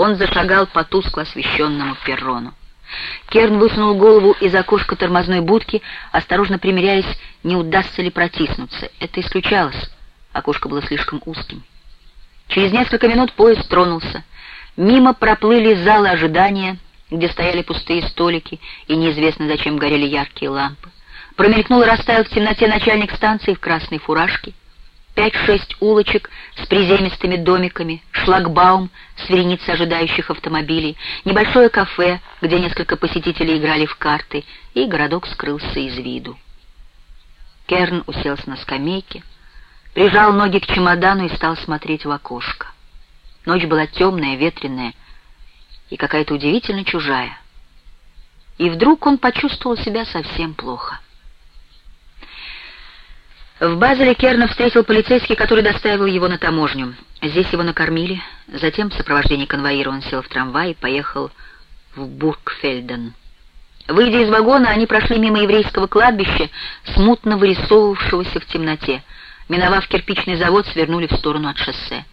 Он зашагал по тускло освещенному перрону. Керн высунул голову из окошка тормозной будки, осторожно примеряясь, не удастся ли протиснуться. Это исключалось. Окошко было слишком узким. Через несколько минут поезд тронулся. Мимо проплыли залы ожидания, где стояли пустые столики и неизвестно зачем горели яркие лампы. Промелькнул и растаял в темноте начальник станции в красной фуражке. Пять-шесть улочек с приземистыми домиками, шлагбаум с вереницей ожидающих автомобилей, небольшое кафе, где несколько посетителей играли в карты, и городок скрылся из виду. Керн уселся на скамейке, прижал ноги к чемодану и стал смотреть в окошко. Ночь была темная, ветреная и какая-то удивительно чужая. И вдруг он почувствовал себя совсем плохо. В Базеле Керна встретил полицейский, который доставил его на таможню. Здесь его накормили. Затем в сопровождении конвоира он сел в трамвай и поехал в Бургфельден. Выйдя из вагона, они прошли мимо еврейского кладбища, смутно вырисовывавшегося в темноте. Миновав кирпичный завод, свернули в сторону от шоссе.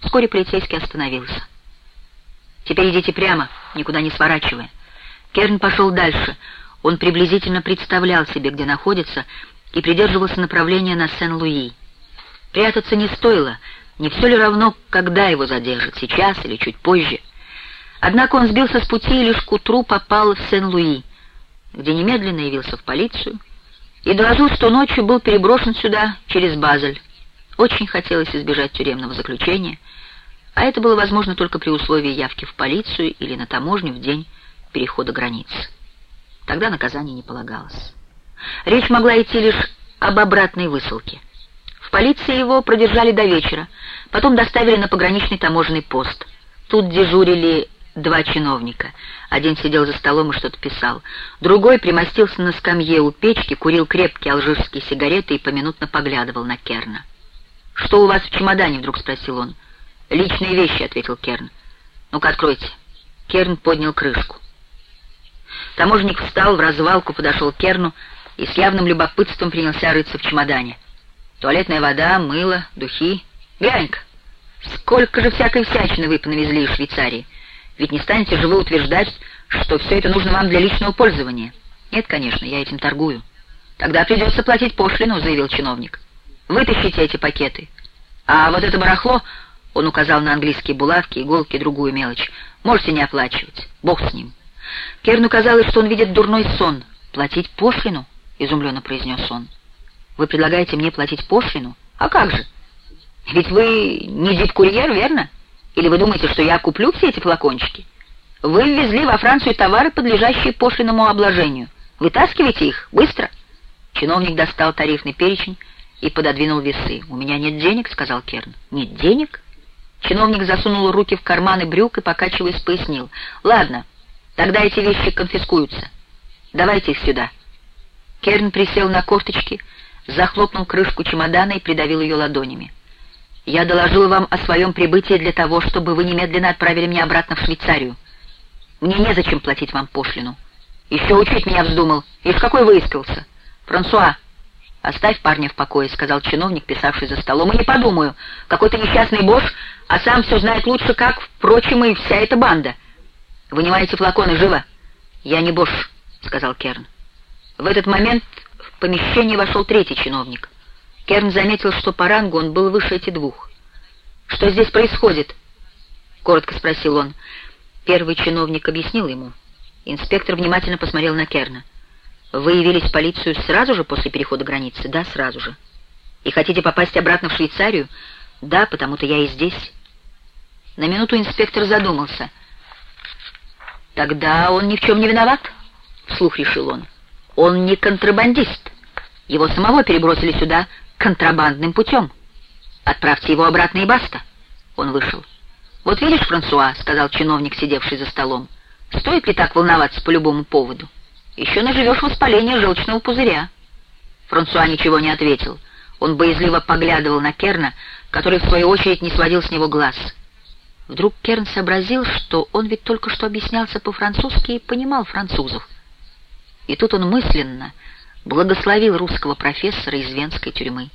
Вскоре полицейский остановился. «Теперь идите прямо, никуда не сворачивая». Керн пошел дальше. Он приблизительно представлял себе, где находится, и придерживался направления на Сен-Луи. Прятаться не стоило, не все ли равно, когда его задержат, сейчас или чуть позже. Однако он сбился с пути и лишь к утру попал в Сен-Луи, где немедленно явился в полицию и доложил, что ночью был переброшен сюда через Базель. Очень хотелось избежать тюремного заключения, а это было возможно только при условии явки в полицию или на таможню в день перехода границы. Тогда наказание не полагалось. Речь могла идти лишь об обратной высылке. В полиции его продержали до вечера, потом доставили на пограничный таможенный пост. Тут дежурили два чиновника. Один сидел за столом и что-то писал. Другой примостился на скамье у печки, курил крепкие алжирские сигареты и поминутно поглядывал на Керна. «Что у вас в чемодане?» — вдруг спросил он. «Личные вещи», — ответил Керн. «Ну-ка, откройте». Керн поднял крышку. Таможник встал, в развалку подошел к Керну, и с явным любопытством принялся рыться в чемодане. Туалетная вода, мыло, духи. Глянь-ка, сколько же всякой всячины вы понавезли из Швейцарии. Ведь не станете же вы утверждать, что все это нужно вам для личного пользования. Нет, конечно, я этим торгую. Тогда придется платить пошлину, заявил чиновник. Вытащите эти пакеты. А вот это барахло, он указал на английские булавки, иголки, другую мелочь, можете не оплачивать. Бог с ним. Керну казалось, что он видит дурной сон. Платить пошлину? — изумленно произнес он. «Вы предлагаете мне платить пошлину? А как же? Ведь вы не дипкурьер, верно? Или вы думаете, что я куплю все эти флакончики? Вы ввезли во Францию товары, подлежащие пошлинному обложению. Вытаскивайте их, быстро!» Чиновник достал тарифный перечень и пододвинул весы. «У меня нет денег», — сказал Керн. «Нет денег?» Чиновник засунул руки в карманы брюк и, покачиваясь, пояснил. «Ладно, тогда эти вещи конфискуются. Давайте их сюда». Керн присел на корточки, захлопнул крышку чемодана и придавил ее ладонями. «Я доложил вам о своем прибытии для того, чтобы вы немедленно отправили меня обратно в Швейцарию. Мне незачем платить вам пошлину. Еще учить меня вздумал. Ишь, какой выискался. Франсуа, оставь парня в покое», — сказал чиновник, писавший за столом. «И не подумаю, какой-то несчастный бош, а сам все знает лучше, как, впрочем, и вся эта банда. Вынимайте флаконы, живо!» «Я не бош», — сказал Керн. В этот момент в помещение вошел третий чиновник. Керн заметил, что по рангу он был выше этих двух. «Что здесь происходит?» — коротко спросил он. Первый чиновник объяснил ему. Инспектор внимательно посмотрел на Керна. «Вы явились в полицию сразу же после перехода границы?» «Да, сразу же». «И хотите попасть обратно в Швейцарию?» «Да, потому-то я и здесь». На минуту инспектор задумался. «Тогда он ни в чем не виноват?» — вслух решил он. Он не контрабандист. Его самого перебросили сюда контрабандным путем. Отправьте его обратно и баста. Он вышел. «Вот видишь, Франсуа», — сказал чиновник, сидевший за столом, — «стоит ли так волноваться по любому поводу? Еще наживешь воспаление желчного пузыря». Франсуа ничего не ответил. Он боязливо поглядывал на Керна, который, в свою очередь, не сводил с него глаз. Вдруг Керн сообразил, что он ведь только что объяснялся по-французски и понимал французов. И тут он мысленно благословил русского профессора из венской тюрьмы.